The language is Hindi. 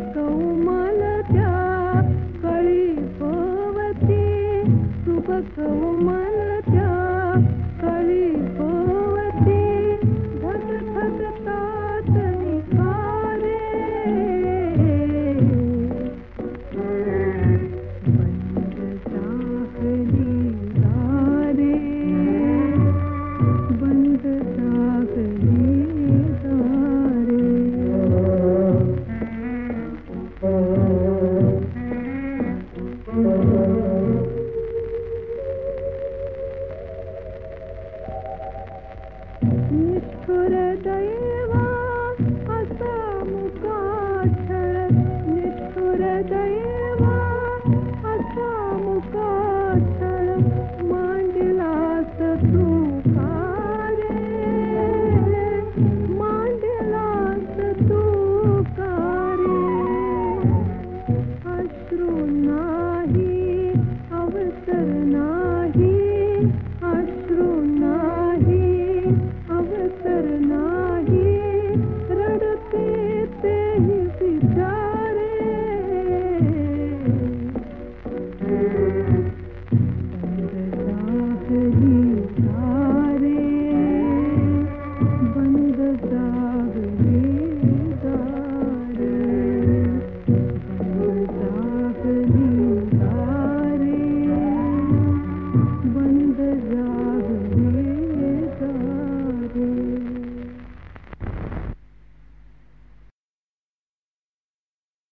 शुभ कौमल त्या कळी पवती शुभ Bye.